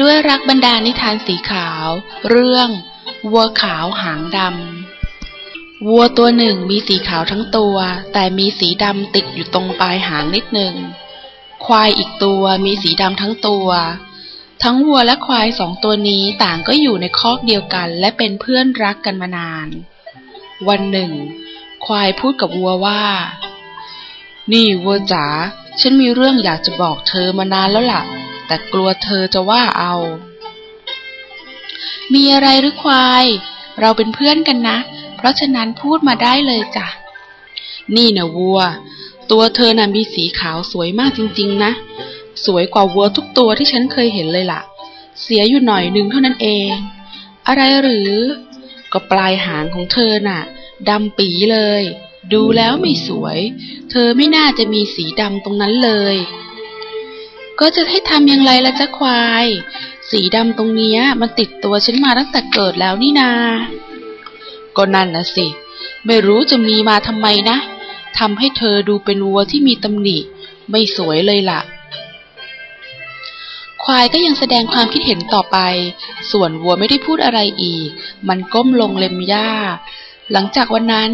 ด้วยรักบรรดานิทานสีขาว เรื่อง วัวขาวหางดำ วัวตัวหนึ่งมีสีขาวทั้งตัว แต่มีสีดำติดอยู่ตรงปลายหางนิดหนึ่ง ควายอีกตัวมีสีดำทั้งตัว ทั้งวัวและควายสองตัวนี้ต่างก็อยู่ในคอกเดียวกันและเป็นเพื่อนรักกันมานาน วันหนึ่ง ควายพูดกับวัวว่า นี่วัวจ๋าฉันมีเรื่องอยากจะบอกเธอมานานแล้วล่ะ แต่กลัวเธอจะว่าเอา มีอะไรหรือควาย เราเป็นเพื่อนกันนะ เพราะฉะนั้นพูดมาได้เลยจ้ะ นี่นะวัว ตัวเธอน่ะมีสีขาวสวยมากจริง ๆ นะ สวยกว่าวัวทุกตัวที่ฉันเคยเห็นเลยล่ะ เสียอยู่หน่อยนึงเท่านั้นเอง อะไรหรือ ก็ปลายหางของเธอน่ะดำปีเลย ดูแล้วไม่สวย เธอไม่น่าจะมีสีดำตรงนั้นเลย ก็จะให้ทำอย่างไรละจ๊ะควาย สีดำตรงเนี้ย มันติดตัวฉันมาตั้งแต่เกิดแล้วนี่นา ก็นั่นนะสิ ไม่รู้จะมีมาทำไมนะทำให้เธอดูเป็นวัวที่มีตำหนิ ไม่สวยเลยละ่ะ ควายก็ยังแสดงความคิดเห็นต่อไป ส่วนวัวไม่ได้พูดอะไรอีก มันก้มลงเล็มหญ้า หลังจากวันนั้น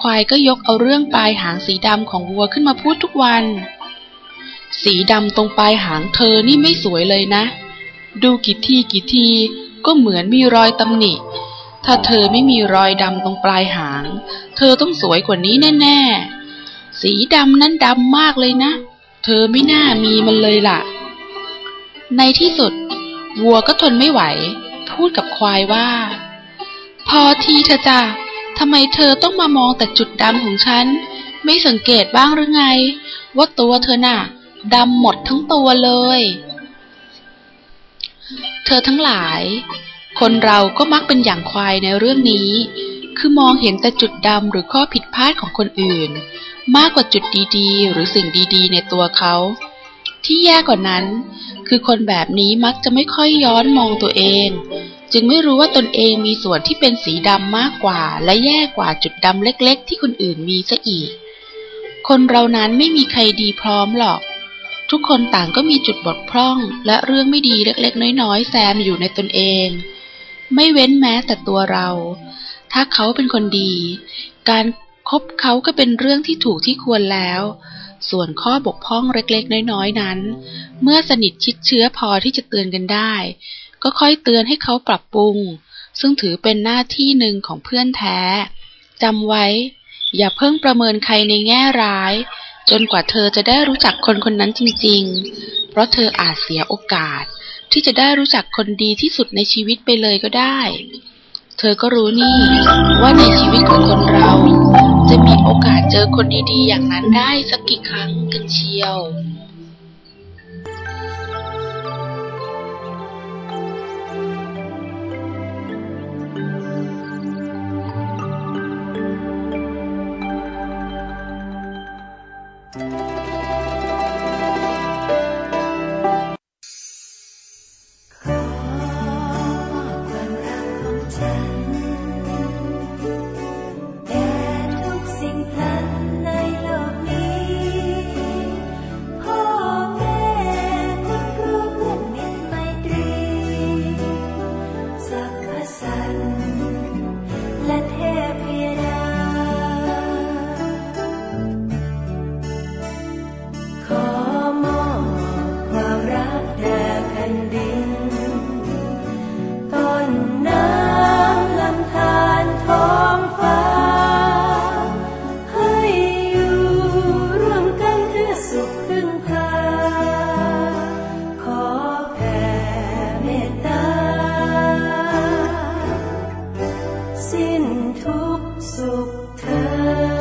ควายก็ยกเอาเรื่องปลายหางสีดำของวัวขึ้นมาพูดทุกวัน สีดำตรงปลายหางเธอนี่ไม่สวยเลยนะ ดูกี่ทีกี่ทีก็เหมือนมีรอยตำหนิ ถ้าเธอไม่มีรอยดำตรงปลายหาง เธอต้องสวยกว่านี้แน่ ๆ สีดำนั้นดำมากเลยนะ เธอไม่น่ามีมันเลยล่ะ ในที่สุด วัวก็ทนไม่ไหว พูดกับควายว่า พอทีเธอจ้ะทำไมเธอต้องมามองแต่จุดดำของฉัน ไม่สังเกตบ้างหรือไง ว่าตัวเธอน่ะ ดำหมดทั้งตัวเลย เธอทั้งหลาย คนเราก็มักเป็นอย่างควายในเรื่องนี้ คือมองเห็นแต่จุดดำหรือข้อผิดพลาดของคนอื่น มากกว่าจุดดีๆ หรือสิ่งดีๆ ในตัวเขา ที่แย่กว่านั้น คือคนแบบนี้มักจะไม่ค่อยย้อนมองตัวเอง จึงไม่รู้ว่าตนเองมีส่วนที่เป็นสีดำมากกว่า และแย่กว่าจุดดำเล็ก ๆ ที่คนอื่นมีซะอีกคนเรานั้นไม่มีใครดีพร้อมหรอก ทุกคนต่างก็มีจุดบกพร่อง และเรื่องไม่ดีเล็กๆ น้อยๆ แซมอยู่ในตนเอง ไม่เว้นแม้แต่ตัวเรา ถ้าเขาเป็นคนดี การคบเขาก็เป็นเรื่องที่ถูกที่ควรแล้ว ส่วนข้อบกพร่องเล็กๆ น้อยๆ นั้น เมื่อสนิทชิดเชื้อพอที่จะเตือนกันได้ ก็ค่อยเตือนให้เขาปรับปรุง ซึ่งถือเป็นหน้าที่หนึ่งของเพื่อนแท้จำไว้ อย่าเพิ่งประเมินใครในแง่ร้าย จนกว่าเธอจะได้รู้จักคนคนนั้นจริง ๆ เพราะเธออาจเสียโอกาส ที่จะได้รู้จักคนดีที่สุดในชีวิตไปเลยก็ได้ เธอก็รู้นี่ว่าในชีวิตของคนเรา จะมีโอกาสเจอคนดีๆ อย่างนั้นได้สักกี่ครั้งกันเชียว ต้นน้ำลำธารท้องฟ้า ให้อยู่ร่วมกันเพื่อสุขพึ่งพา ขอแผ่เมตตา สิ้นทุกสุขเธอ